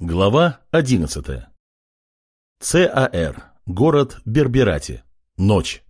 Глава 11. ЦАР. Город Берберати. Ночь.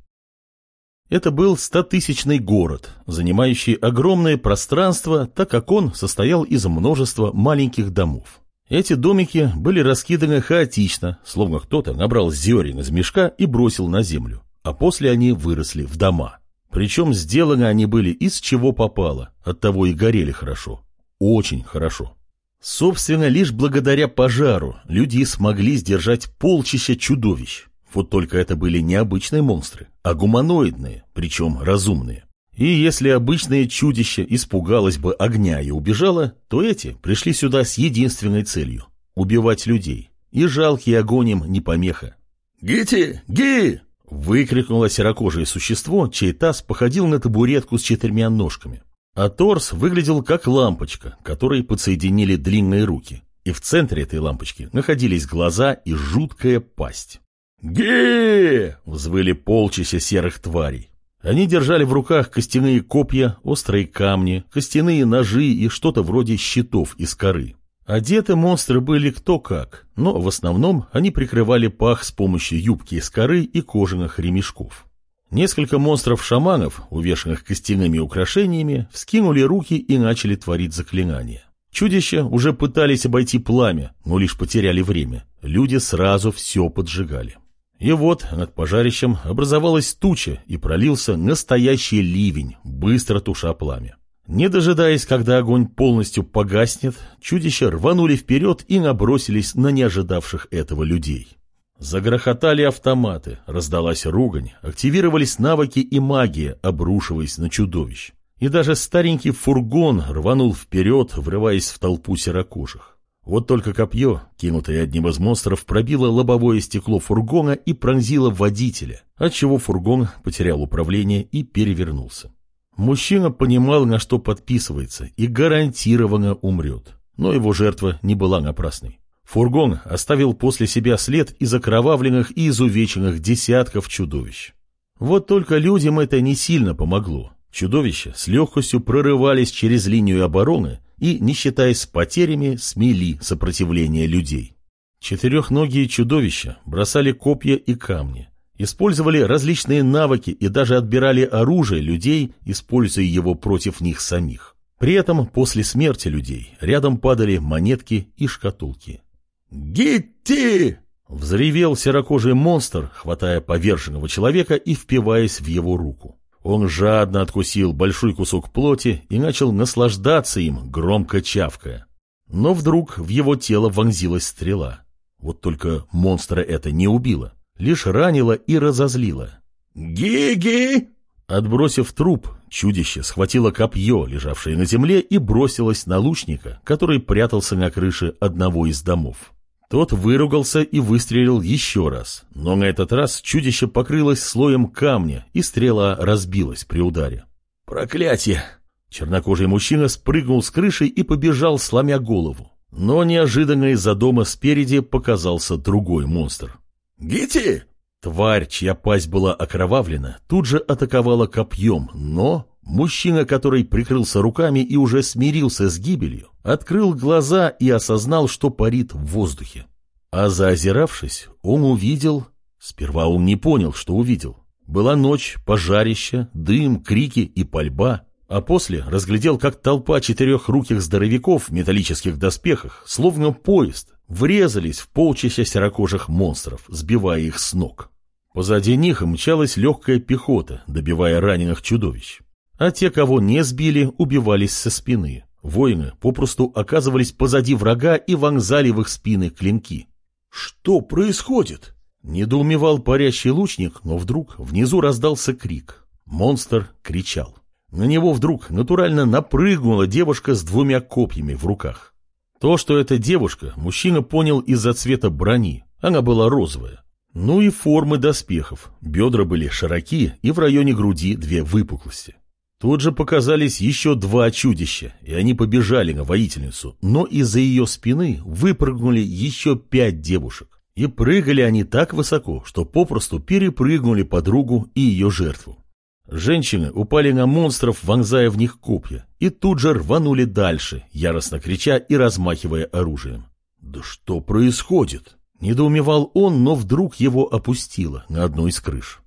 Это был стотысячный город, занимающий огромное пространство, так как он состоял из множества маленьких домов. Эти домики были раскиданы хаотично, словно кто-то набрал зерен из мешка и бросил на землю, а после они выросли в дома. Причем сделаны они были из чего попало, оттого и горели хорошо. Очень хорошо. Собственно, лишь благодаря пожару люди смогли сдержать полчища чудовищ. Вот только это были не обычные монстры, а гуманоидные, причем разумные. И если обычное чудище испугалось бы огня и убежало, то эти пришли сюда с единственной целью – убивать людей. И жалкий огонь им не помеха. «Гити! Ги!» – выкрикнуло серокожее существо, чей таз походил на табуретку с четырьмя ножками. А торс выглядел как лампочка, которой подсоединили длинные руки. И в центре этой лампочки находились глаза и жуткая пасть. «Ге!» — взвыли полчища серых тварей. Они держали в руках костяные копья, острые камни, костяные ножи и что-то вроде щитов из коры. Одеты монстры были кто как, но в основном они прикрывали пах с помощью юбки из коры и кожаных ремешков. Несколько монстров-шаманов, увешанных костяными украшениями, вскинули руки и начали творить заклинания. Чудища уже пытались обойти пламя, но лишь потеряли время. Люди сразу все поджигали. И вот над пожарищем образовалась туча и пролился настоящий ливень, быстро туша пламя. Не дожидаясь, когда огонь полностью погаснет, чудища рванули вперед и набросились на неожидавших этого людей. Загрохотали автоматы, раздалась ругань, активировались навыки и магия, обрушиваясь на чудовищ. И даже старенький фургон рванул вперед, врываясь в толпу серокожих. Вот только копье, кинутое одним из монстров, пробило лобовое стекло фургона и пронзило водителя, отчего фургон потерял управление и перевернулся. Мужчина понимал, на что подписывается, и гарантированно умрет. Но его жертва не была напрасной. Фургон оставил после себя след из окровавленных и изувеченных десятков чудовищ. Вот только людям это не сильно помогло. Чудовища с легкостью прорывались через линию обороны и, не считаясь с потерями, смели сопротивление людей. Четырехногие чудовища бросали копья и камни, использовали различные навыки и даже отбирали оружие людей, используя его против них самих. При этом после смерти людей рядом падали монетки и шкатулки. «Гитти!» — взревел серокожий монстр, хватая поверженного человека и впиваясь в его руку. Он жадно откусил большой кусок плоти и начал наслаждаться им, громко чавкая. Но вдруг в его тело вонзилась стрела. Вот только монстра это не убило, лишь ранило и разозлило. «Ги-ги!» Отбросив труп, чудище схватило копье, лежавшее на земле, и бросилось на лучника, который прятался на крыше одного из домов. Тот выругался и выстрелил еще раз, но на этот раз чудище покрылось слоем камня, и стрела разбилась при ударе. «Проклятие!» Чернокожий мужчина спрыгнул с крыши и побежал, сломя голову. Но неожиданно из-за дома спереди показался другой монстр. «Гити!» Тварь, чья пасть была окровавлена, тут же атаковала копьем, но Мужчина, который прикрылся руками и уже смирился с гибелью, открыл глаза и осознал, что парит в воздухе. А заозиравшись, он увидел... Сперва он не понял, что увидел. Была ночь, пожарище, дым, крики и пальба. А после разглядел, как толпа четырехруких здоровяков в металлических доспехах, словно поезд, врезались в полчища серокожих монстров, сбивая их с ног. Позади них мчалась легкая пехота, добивая раненых чудовищ. А те, кого не сбили, убивались со спины. Воины попросту оказывались позади врага и вонзали в их спины клинки. «Что происходит?» Недоумевал парящий лучник, но вдруг внизу раздался крик. Монстр кричал. На него вдруг натурально напрыгнула девушка с двумя копьями в руках. То, что это девушка, мужчина понял из-за цвета брони. Она была розовая. Ну и формы доспехов. Бедра были широкие и в районе груди две выпуклости. Тут же показались еще два чудища, и они побежали на воительницу, но из-за ее спины выпрыгнули еще пять девушек. И прыгали они так высоко, что попросту перепрыгнули подругу и ее жертву. Женщины упали на монстров, вонзая в них копья, и тут же рванули дальше, яростно крича и размахивая оружием. «Да что происходит?» Недоумевал он, но вдруг его опустило на одну из крыш.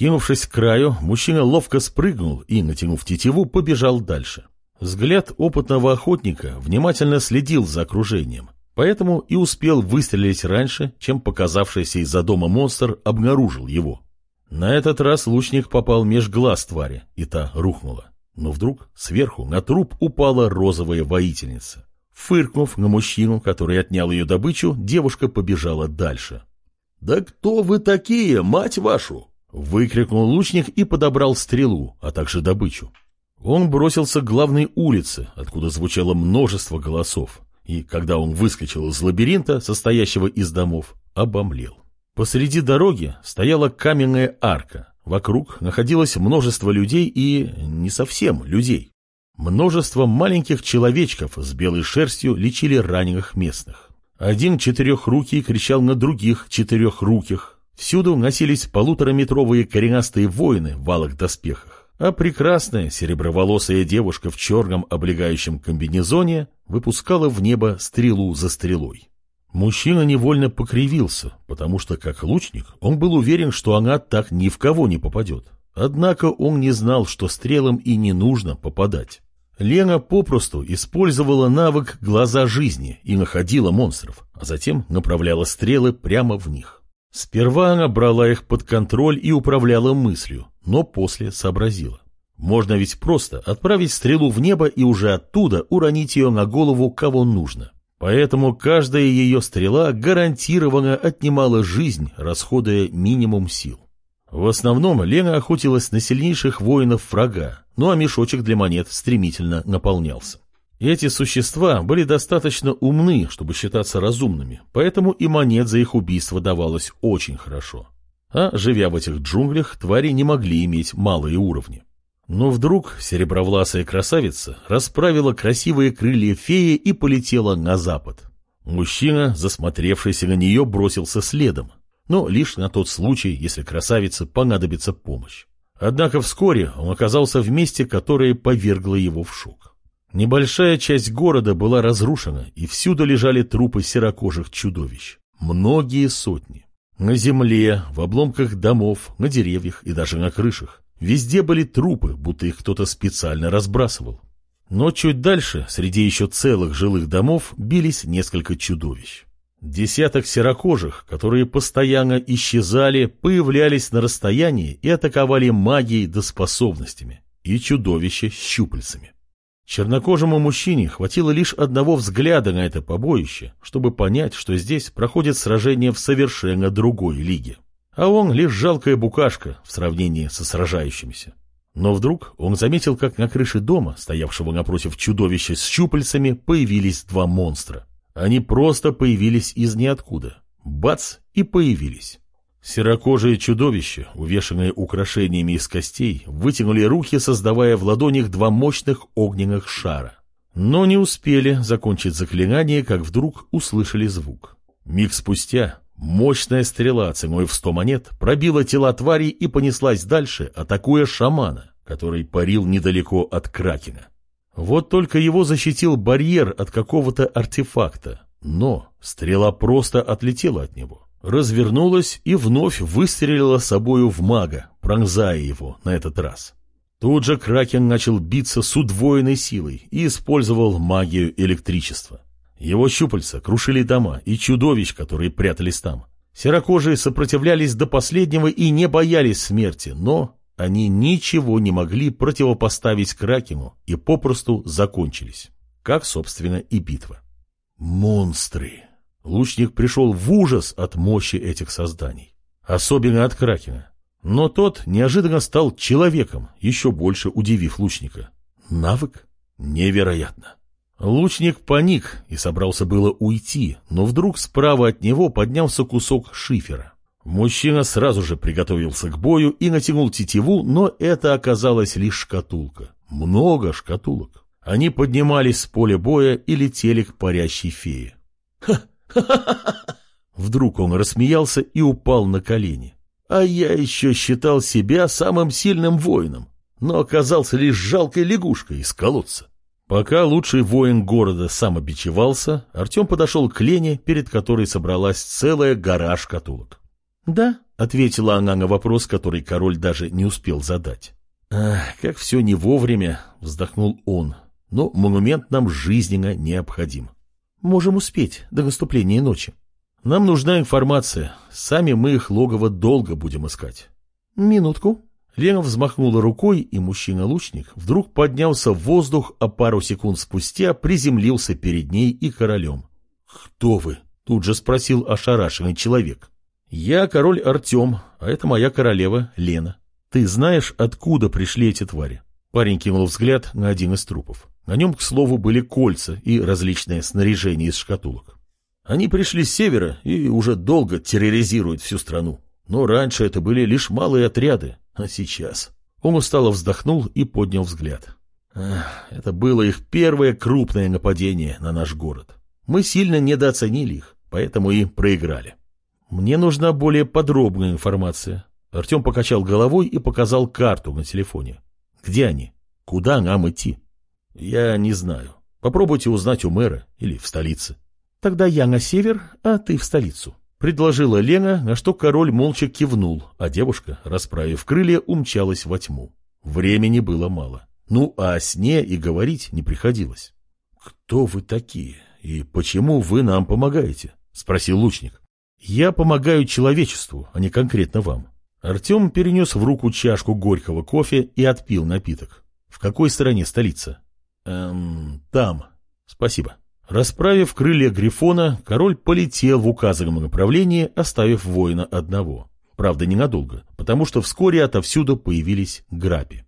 Кинувшись к краю, мужчина ловко спрыгнул и, натянув тетиву, побежал дальше. Взгляд опытного охотника внимательно следил за окружением, поэтому и успел выстрелить раньше, чем показавшийся из-за дома монстр обнаружил его. На этот раз лучник попал меж глаз твари, и та рухнула. Но вдруг сверху на труп упала розовая воительница. Фыркнув на мужчину, который отнял ее добычу, девушка побежала дальше. «Да кто вы такие, мать вашу?» Выкрикнул лучник и подобрал стрелу, а также добычу. Он бросился к главной улице, откуда звучало множество голосов, и, когда он выскочил из лабиринта, состоящего из домов, обомлел. Посреди дороги стояла каменная арка, вокруг находилось множество людей и не совсем людей. Множество маленьких человечков с белой шерстью лечили раненых местных. Один четырехрукий кричал на других четырехруких. Всюду носились полутораметровые коренастые воины в валых доспехах, а прекрасная сереброволосая девушка в черном облегающем комбинезоне выпускала в небо стрелу за стрелой. Мужчина невольно покривился, потому что, как лучник, он был уверен, что она так ни в кого не попадет. Однако он не знал, что стрелам и не нужно попадать. Лена попросту использовала навык «глаза жизни» и находила монстров, а затем направляла стрелы прямо в них. Сперва она брала их под контроль и управляла мыслью, но после сообразила. Можно ведь просто отправить стрелу в небо и уже оттуда уронить ее на голову кого нужно. Поэтому каждая ее стрела гарантированно отнимала жизнь, расходуя минимум сил. В основном Лена охотилась на сильнейших воинов врага, ну а мешочек для монет стремительно наполнялся. Эти существа были достаточно умны, чтобы считаться разумными, поэтому и монет за их убийство давалось очень хорошо. А, живя в этих джунглях, твари не могли иметь малые уровни. Но вдруг серебровласая красавица расправила красивые крылья феи и полетела на запад. Мужчина, засмотревшийся на нее, бросился следом но лишь на тот случай, если красавице понадобится помощь. Однако вскоре он оказался в месте, которое повергло его в шок. Небольшая часть города была разрушена, и всюду лежали трупы серокожих чудовищ. Многие сотни. На земле, в обломках домов, на деревьях и даже на крышах. Везде были трупы, будто их кто-то специально разбрасывал. Но чуть дальше, среди еще целых жилых домов, бились несколько чудовищ. Десяток серокожих, которые постоянно исчезали, появлялись на расстоянии и атаковали магией да способностями, и чудовища с щупальцами. Чернокожему мужчине хватило лишь одного взгляда на это побоище, чтобы понять, что здесь проходит сражение в совершенно другой лиге. А он лишь жалкая букашка в сравнении со сражающимися. Но вдруг он заметил, как на крыше дома, стоявшего напротив чудовища с щупальцами, появились два монстра. Они просто появились из ниоткуда. Бац! И появились. Серокожие чудовища, увешанные украшениями из костей, вытянули руки, создавая в ладонях два мощных огненных шара. Но не успели закончить заклинание, как вдруг услышали звук. Миг спустя мощная стрела ценой в сто монет пробила тела тварей и понеслась дальше, атакуя шамана, который парил недалеко от Кракена. Вот только его защитил барьер от какого-то артефакта. Но стрела просто отлетела от него, развернулась и вновь выстрелила собою в мага, пронзая его на этот раз. Тут же Кракен начал биться с удвоенной силой и использовал магию электричества. Его щупальца крушили дома и чудовищ, которые прятались там. Серокожие сопротивлялись до последнего и не боялись смерти, но они ничего не могли противопоставить Кракену и попросту закончились. Как, собственно, и битва. Монстры! Лучник пришел в ужас от мощи этих созданий. Особенно от Кракена. Но тот неожиданно стал человеком, еще больше удивив лучника. Навык? Невероятно. Лучник паник и собрался было уйти, но вдруг справа от него поднялся кусок шифера. Мужчина сразу же приготовился к бою и натянул тетиву, но это оказалась лишь шкатулка. Много шкатулок. Они поднимались с поля боя и летели к парящей фее. Вдруг он рассмеялся и упал на колени. А я еще считал себя самым сильным воином, но оказался лишь жалкой лягушкой из колодца. Пока лучший воин города сам обичевался, Артем подошел к Лене, перед которой собралась целая гора шкатулок. «Да», — ответила она на вопрос, который король даже не успел задать. «Ах, как все не вовремя», — вздохнул он, — «но монумент нам жизненно необходим. Можем успеть до наступления ночи. Нам нужна информация, сами мы их логово долго будем искать». «Минутку», Лена взмахнула рукой, и мужчина-лучник вдруг поднялся в воздух, а пару секунд спустя приземлился перед ней и королем. «Кто вы?» — тут же спросил ошарашенный человек. «Я король Артем, а это моя королева Лена. Ты знаешь, откуда пришли эти твари?» Парень кинул взгляд на один из трупов. На нем, к слову, были кольца и различное снаряжение из шкатулок. Они пришли с севера и уже долго терроризируют всю страну. Но раньше это были лишь малые отряды, а сейчас? Он устало вздохнул и поднял взгляд. Это было их первое крупное нападение на наш город. Мы сильно недооценили их, поэтому и проиграли. Мне нужна более подробная информация. Артем покачал головой и показал карту на телефоне. Где они? Куда нам идти? Я не знаю. Попробуйте узнать у мэра или в столице. Тогда я на север, а ты в столицу. Предложила Лена, на что король молча кивнул, а девушка, расправив крылья, умчалась во тьму. Времени было мало. Ну, а о сне и говорить не приходилось. «Кто вы такие и почему вы нам помогаете?» — спросил лучник. «Я помогаю человечеству, а не конкретно вам». Артем перенес в руку чашку горького кофе и отпил напиток. «В какой стороне столица?» «Эм, там. Спасибо». Расправив крылья Грифона, король полетел в указанном направлении, оставив воина одного. Правда, ненадолго, потому что вскоре отовсюду появились грапи.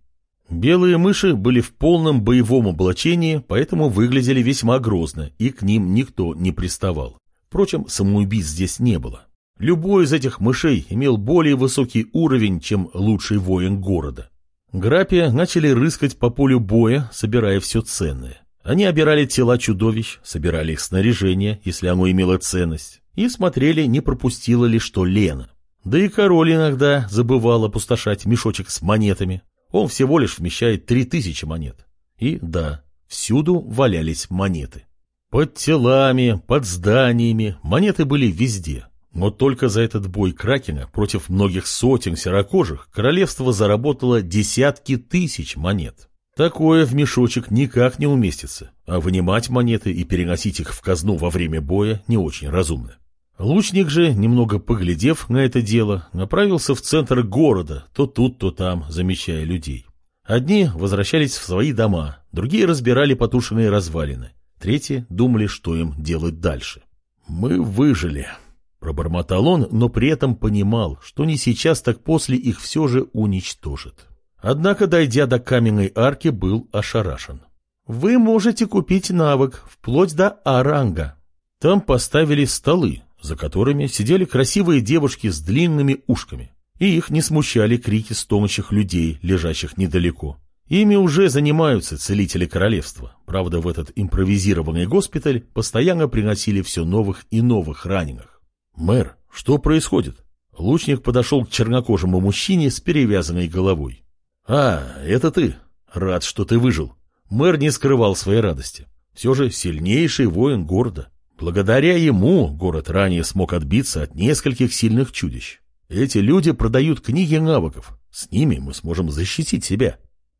Белые мыши были в полном боевом облачении, поэтому выглядели весьма грозно, и к ним никто не приставал. Впрочем, самоубийц здесь не было. Любой из этих мышей имел более высокий уровень, чем лучший воин города. Грапи начали рыскать по полю боя, собирая все ценное. Они обирали тела чудовищ, собирали их снаряжение, если оно имело ценность, и смотрели, не пропустила ли что Лена. Да и король иногда забывал опустошать мешочек с монетами. Он всего лишь вмещает три тысячи монет. И да, всюду валялись монеты. Под телами, под зданиями монеты были везде. Но только за этот бой Кракена против многих сотен серокожих королевство заработало десятки тысяч монет. Такое в мешочек никак не уместится, а вынимать монеты и переносить их в казну во время боя не очень разумно. Лучник же, немного поглядев на это дело, направился в центр города, то тут, то там, замечая людей. Одни возвращались в свои дома, другие разбирали потушенные развалины, третьи думали, что им делать дальше. «Мы выжили», — пробормотал он, но при этом понимал, что не сейчас, так после их все же уничтожат. Однако, дойдя до каменной арки, был ошарашен. Вы можете купить навык, вплоть до аранга. Там поставили столы, за которыми сидели красивые девушки с длинными ушками. И их не смущали крики стонущих людей, лежащих недалеко. Ими уже занимаются целители королевства. Правда, в этот импровизированный госпиталь постоянно приносили все новых и новых раненых. «Мэр, что происходит?» Лучник подошел к чернокожему мужчине с перевязанной головой. «А, это ты. Рад, что ты выжил». Мэр не скрывал своей радости. Все же сильнейший воин города. Благодаря ему город ранее смог отбиться от нескольких сильных чудищ. Эти люди продают книги навыков. С ними мы сможем защитить себя.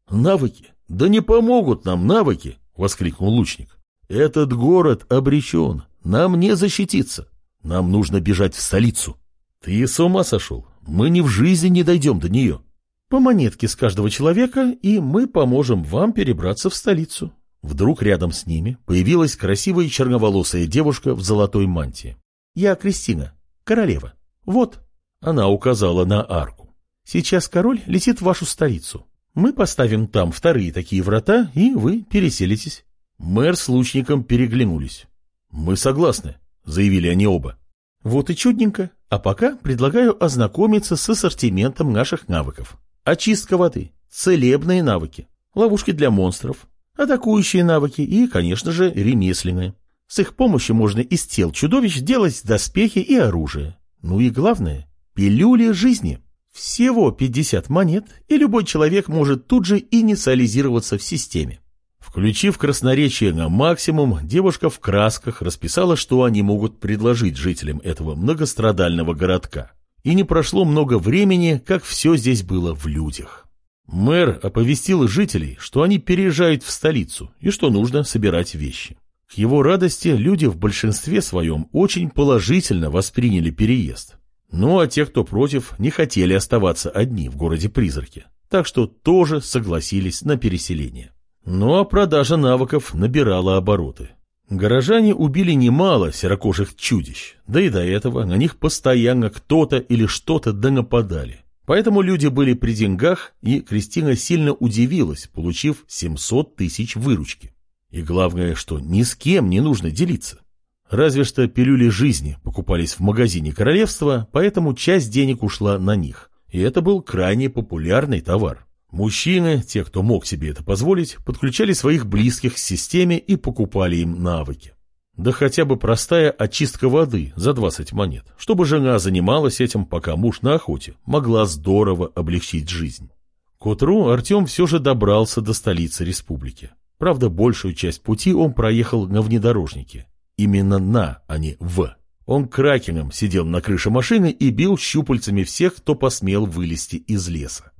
Навыки? Да не помогут нам навыки, воскликнул лучник. Этот город обречен. Нам не защититься. Нам нужно бежать в столицу. Ты с ума сошел? Мы ни в жизни не дойдем до нее. По монетке с каждого человека, и мы поможем вам перебраться в столицу. Вдруг рядом с ними появилась красивая черноволосая девушка в золотой мантии. Я Кристина, королева. Вот. Она указала на арку. Сейчас король летит в вашу столицу. Мы поставим там вторые такие врата, и вы переселитесь. Мэр с лучником переглянулись. Мы согласны, заявили они оба. Вот и чудненько. А пока предлагаю ознакомиться с ассортиментом наших навыков. Очистка воды, целебные навыки, ловушки для монстров, атакующие навыки и, конечно же, ремесленные. С их помощью можно из тел чудовищ делать доспехи и оружие. Ну и главное, пилюли жизни. Всего 50 монет, и любой человек может тут же инициализироваться в системе. Включив красноречие на максимум, девушка в красках расписала, что они могут предложить жителям этого многострадального городка. И не прошло много времени, как все здесь было в людях. Мэр оповестил жителей, что они переезжают в столицу и что нужно собирать вещи. К его радости люди в большинстве своем очень положительно восприняли переезд. Ну а те, кто против, не хотели оставаться одни в городе-призраке, так что тоже согласились на переселение. А продажа навыков набирала обороты. Горожане убили немало серокожих чудищ, да и до этого на них постоянно кто-то или что-то да нападали. Поэтому люди были при деньгах, и Кристина сильно удивилась, получив 700 тысяч выручки. И главное, что ни с кем не нужно делиться. Разве что пилюли жизни покупались в магазине королевства, поэтому часть денег ушла на них. И это был крайне популярный товар. Мужчины, те, кто мог себе это позволить, подключали своих близких к системе и покупали им навыки. Да хотя бы простая очистка воды за 20 монет, чтобы жена занималась этим, пока муж на охоте, могла здорово облегчить жизнь. К утру Артем все же добрался до столицы республики. Правда, большую часть пути он проехал на внедорожнике. Именно на, а не в. Он кракеном сидел на крыше машины и бил щупальцами всех, кто посмел вылезти из леса.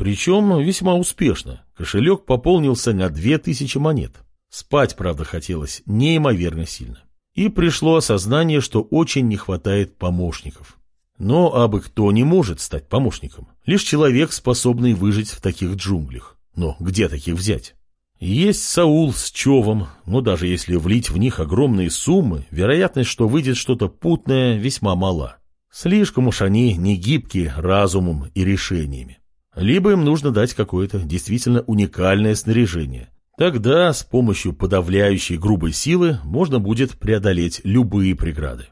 Причем весьма успешно. Кошелек пополнился на две тысячи монет. Спать, правда, хотелось неимоверно сильно. И пришло осознание, что очень не хватает помощников. Но абы кто не может стать помощником. Лишь человек, способный выжить в таких джунглях. Но где таких взять? Есть Саул с Човом, но даже если влить в них огромные суммы, вероятность, что выйдет что-то путное, весьма мала. Слишком уж они не гибкие разумом и решениями. Либо им нужно дать какое-то действительно уникальное снаряжение. Тогда с помощью подавляющей грубой силы можно будет преодолеть любые преграды.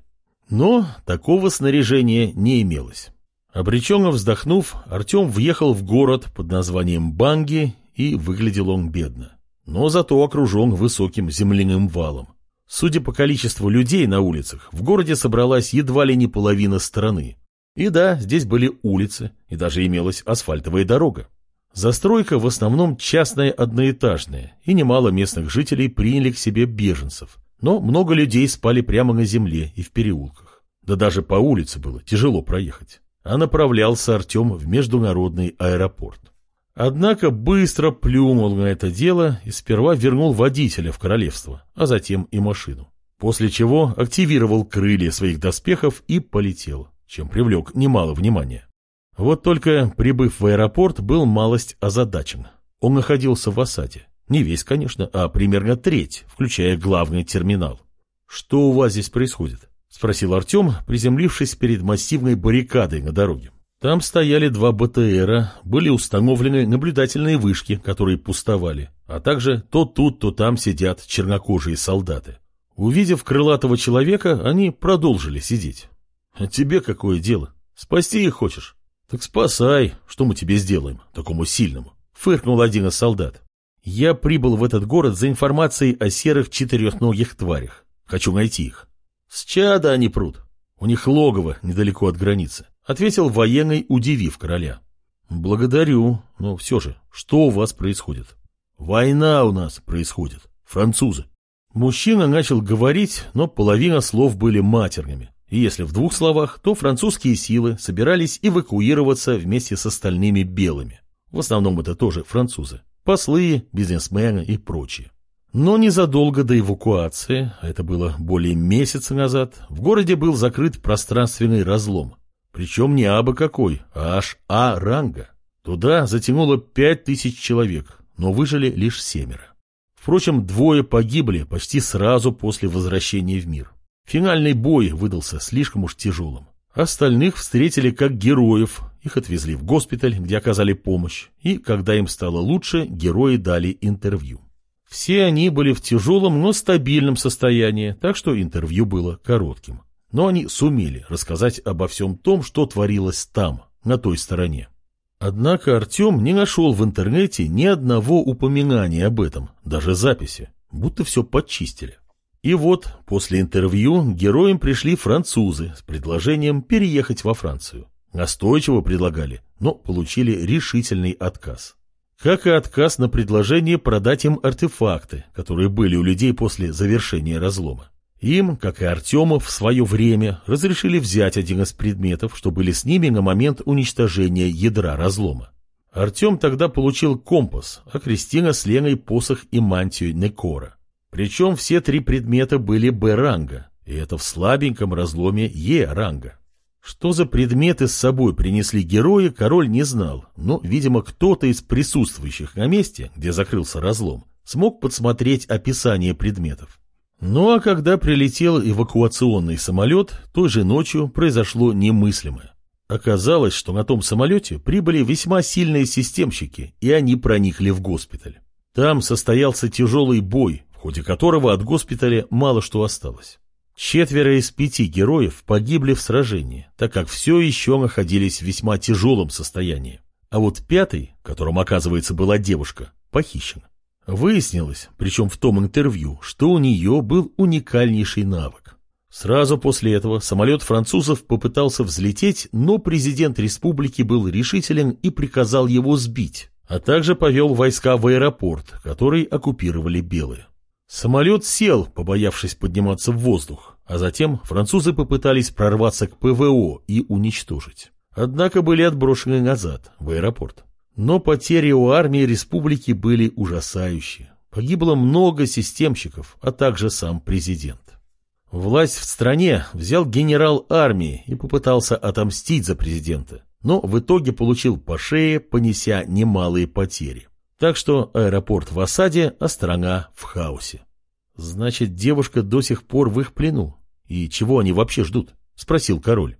Но такого снаряжения не имелось. Обреченно вздохнув, Артем въехал в город под названием Банги, и выглядел он бедно но зато окружен высоким земляным валом. Судя по количеству людей на улицах, в городе собралась едва ли не половина страны. И да, здесь были улицы, и даже имелась асфальтовая дорога. Застройка в основном частная одноэтажная, и немало местных жителей приняли к себе беженцев. Но много людей спали прямо на земле и в переулках. Да даже по улице было тяжело проехать. А направлялся Артем в международный аэропорт. Однако быстро плюнул на это дело и сперва вернул водителя в королевство, а затем и машину. После чего активировал крылья своих доспехов и полетел, чем привлек немало внимания. Вот только, прибыв в аэропорт, был малость озадачен. Он находился в осаде. Не весь, конечно, а примерно треть, включая главный терминал. «Что у вас здесь происходит?» — спросил Артем, приземлившись перед массивной баррикадой на дороге. Там стояли два БТРа, были установлены наблюдательные вышки, которые пустовали, а также то тут, то там сидят чернокожие солдаты. Увидев крылатого человека, они продолжили сидеть. А тебе какое дело? Спасти их хочешь? Так спасай, что мы тебе сделаем, такому сильному? Фыркнул один из солдат. Я прибыл в этот город за информацией о серых четырехногих тварях. Хочу найти их. С чада они прут. У них логово недалеко от границы ответил военный, удивив короля. Благодарю, но все же, что у вас происходит? Война у нас происходит, французы. Мужчина начал говорить, но половина слов были матерными. Если в двух словах, то французские силы собирались эвакуироваться вместе с остальными белыми. В основном это тоже французы. Послы, бизнесмены и прочие. Но незадолго до эвакуации, а это было более месяца назад, в городе был закрыт пространственный разлом, причем не абы какой, а аж А-ранга. Туда затянуло пять тысяч человек, но выжили лишь семеро. Впрочем, двое погибли почти сразу после возвращения в мир. Финальный бой выдался слишком уж тяжелым. Остальных встретили как героев, их отвезли в госпиталь, где оказали помощь, и, когда им стало лучше, герои дали интервью. Все они были в тяжелом, но стабильном состоянии, так что интервью было коротким. Но они сумели рассказать обо всем том, что творилось там, на той стороне. Однако Артем не нашел в интернете ни одного упоминания об этом, даже записи, будто все подчистили. И вот, после интервью героям пришли французы с предложением переехать во Францию. Настойчиво предлагали, но получили решительный отказ. как и отказ на предложение продать им артефакты, которые были у людей после завершения разлома. Им, как и Артему, в свое время разрешили взять один из предметов, что были с ними на момент уничтожения ядра разлома. Артем тогда получил компас, а Кристина с Леной посох и мантию Некора. Причем все три предмета были Б-ранга, и это в слабеньком разломе Е-ранга. Что за предметы с собой принесли герои, король не знал, но, видимо, кто-то из присутствующих на месте, где закрылся разлом, смог подсмотреть описание предметов. Ну а когда прилетел эвакуационный самолет, той же ночью произошло немыслимое. Оказалось, что на том самолете прибыли весьма сильные системщики, и они проникли в госпиталь. Там состоялся тяжелый бой, в ходе которого от госпиталя мало что осталось. Четверо из пяти героев погибли в сражении, так как все еще находились в весьма тяжелом состоянии. А вот пятый, которым, оказывается, была девушка, похищен. Выяснилось, причем в том интервью, что у нее был уникальнейший навык. Сразу после этого самолет французов попытался взлететь, но президент республики был решителен и приказал его сбить, а также повел войска в аэропорт, который оккупировали белые. Самолет сел, побоявшись подниматься в воздух, а затем французы попытались прорваться к ПВО и уничтожить. Однако были отброшены назад, в аэропорт. Но потери у армии республики были ужасающие. Погибло много системщиков, а также сам президент. Власть в стране взял генерал армии и попытался отомстить за президента, но в итоге получил по шее, понеся немалые потери. Так что аэропорт в осаде, а страна в хаосе. Значит, девушка до сих пор в их плену. И чего они вообще ждут? Спросил король.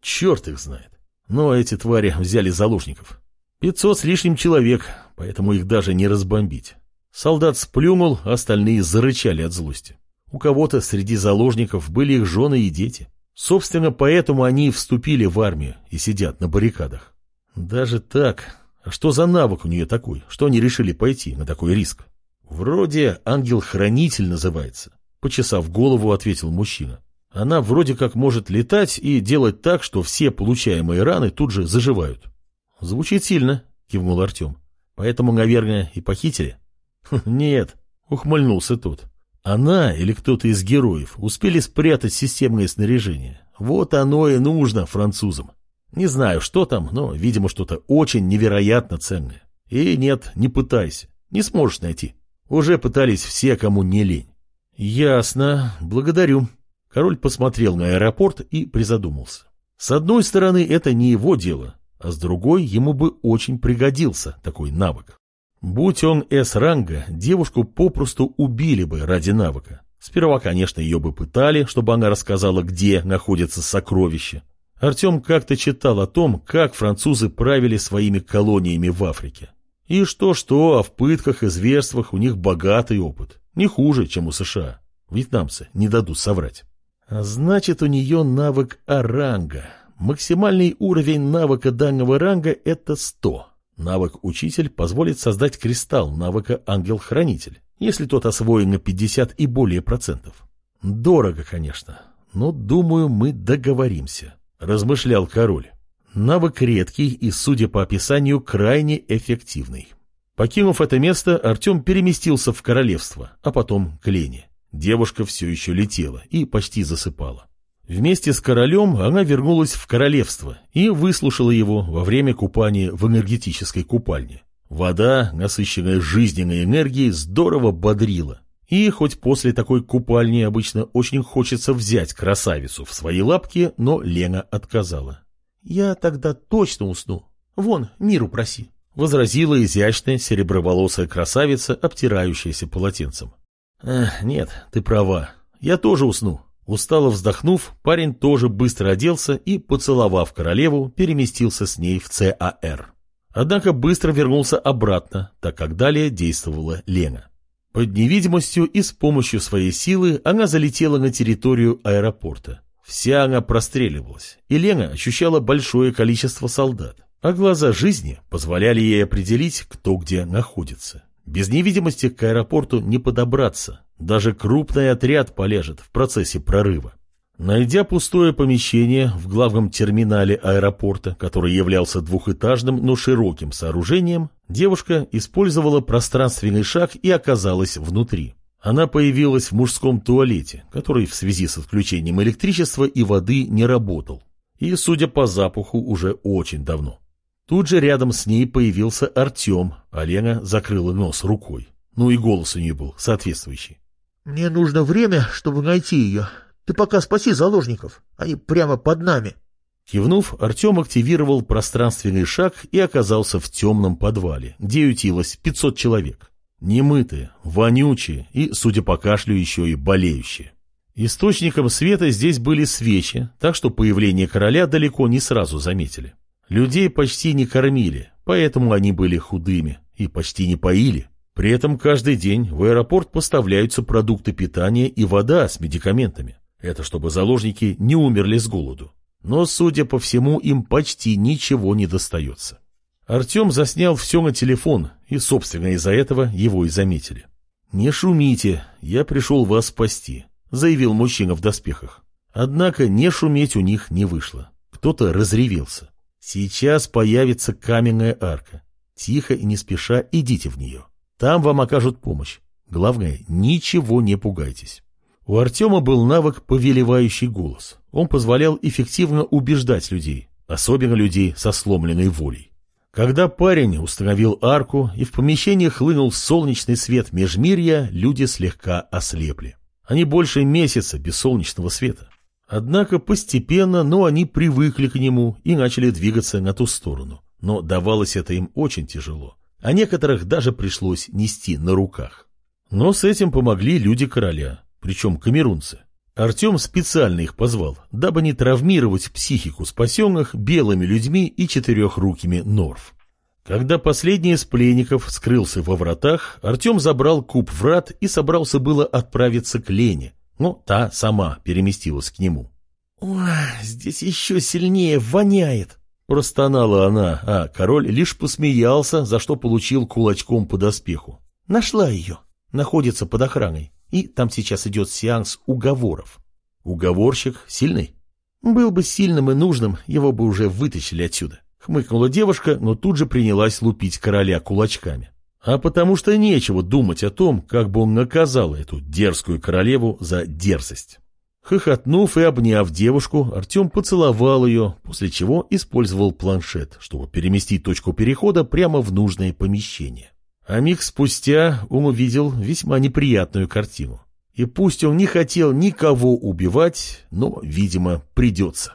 Черт их знает. Но эти твари взяли заложников. Пятьсот с лишним человек, поэтому их даже не разбомбить. Солдат сплюнул, а остальные зарычали от злости. У кого-то среди заложников были их жены и дети. Собственно, поэтому они и вступили в армию и сидят на баррикадах. Даже так. Что за навык у нее такой, что они решили пойти на такой риск? Вроде ангел-хранитель называется. Почесав голову, ответил мужчина. Она вроде как может летать и делать так, что все получаемые раны тут же заживают. Звучит сильно, кивнул Артем. Поэтому, наверное, и похитили? Нет, ухмыльнулся тот. Она или кто-то из героев успели спрятать системное снаряжение. Вот оно и нужно французам. Не знаю, что там, но, видимо, что-то очень невероятно ценное. И нет, не пытайся, не сможешь найти. Уже пытались все, кому не лень. Ясно, благодарю. Король посмотрел на аэропорт и призадумался. С одной стороны, это не его дело, а с другой ему бы очень пригодился такой навык. Будь он С-ранга, девушку попросту убили бы ради навыка. Сперва, конечно, ее бы пытали, чтобы она рассказала, где находится сокровище. Артем как-то читал о том, как французы правили своими колониями в Африке. И что-что, а в пытках и зверствах у них богатый опыт. Не хуже, чем у США. Вьетнамцы не дадут соврать. А значит, у нее навык А-ранга. Максимальный уровень навыка данного ранга – это 100. Навык «Учитель» позволит создать кристалл навыка «Ангел-хранитель», если тот освоен на 50 и более процентов. Дорого, конечно, но, думаю, мы договоримся, размышлял король. Навык редкий и, судя по описанию, крайне эффективный. Покинув это место, Артем переместился в королевство, а потом к Лене. Девушка все еще летела и почти засыпала. Вместе с королем она вернулась в королевство и выслушала его во время купания в энергетической купальне. Вода, насыщенная жизненной энергией, здорово бодрила. И хоть после такой купальни обычно очень хочется взять красавицу в свои лапки, но Лена отказала. «Я тогда точно усну. Вон, миру проси», — возразила изящная сереброволосая красавица, обтирающаяся полотенцем. «Эх, нет, ты права. Я тоже усну», Устало вздохнув, парень тоже быстро оделся и, поцеловав королеву, переместился с ней в ЦАР. Однако быстро вернулся обратно, так как далее действовала Лена. Под невидимостью и с помощью своей силы она залетела на территорию аэропорта. Вся она простреливалась, и Лена ощущала большое количество солдат, а глаза жизни позволяли ей определить, кто где находится. Без невидимости к аэропорту не подобраться, даже крупный отряд полежит в процессе прорыва. Найдя пустое помещение в главном терминале аэропорта, который являлся двухэтажным, но широким сооружением, девушка использовала пространственный шаг и оказалась внутри. Она появилась в мужском туалете, который в связи с отключением электричества и воды не работал. И, судя по запаху, уже очень давно. Тут же рядом с ней появился Артем, а Лена закрыла нос рукой. Ну и голос у нее был соответствующий. «Мне нужно время, чтобы найти ее. Ты пока спаси заложников, они прямо под нами. Кивнув, Артем активировал пространственный шаг и оказался в темном подвале, где ютилось 500 человек. Немытые, вонючие и, судя по кашлю, еще и болеющие. Источником света здесь были свечи, так что появление короля далеко не сразу заметили. Людей почти не кормили, поэтому они были худыми и почти не поили. При этом каждый день в аэропорт поставляются продукты питания и вода с медикаментами. Это чтобы заложники не умерли с голоду. Но, судя по всему, им почти ничего не достается. Артем заснял все на телефон, и, собственно, из-за этого его и заметили. «Не шумите, я пришел вас спасти», — заявил мужчина в доспехах. Однако не шуметь у них не вышло. Кто-то разревелся. «Сейчас появится каменная арка. Тихо и не спеша идите в нее. Там вам окажут помощь. Главное, ничего не пугайтесь». У Артема был навык повелевающий голос. Он позволял эффективно убеждать людей, особенно людей со сломленной волей. Когда парень установил арку и в помещении хлынул солнечный свет межмирья, люди слегка ослепли. Они больше месяца без солнечного света. Однако постепенно, но они привыкли к нему и начали двигаться на ту сторону. Но давалось это им очень тяжело. А некоторых даже пришлось нести на руках. Но с этим помогли люди короля причем камерунцы. Артем специально их позвал, дабы не травмировать психику спасенных белыми людьми и четырехрукими Норф. Когда последний из пленников скрылся во вратах, Артем забрал куб врат и собрался было отправиться к Лене, но та сама переместилась к нему. «Ой, здесь еще сильнее воняет!» Простонала она, а король лишь посмеялся, за что получил кулачком по доспеху. «Нашла ее. Находится под охраной. И там сейчас идет сеанс уговоров. Уговорщик сильный? Был бы сильным и нужным, его бы уже вытащили отсюда. Хмыкнула девушка, но тут же принялась лупить короля кулачками. А потому что нечего думать о том, как бы он наказал эту дерзкую королеву за дерзость. Хохотнув и обняв девушку, Артем поцеловал ее, после чего использовал планшет, чтобы переместить точку перехода прямо в нужное помещение. А миг спустя он увидел весьма неприятную картину. И пусть он не хотел никого убивать, но, видимо, придется.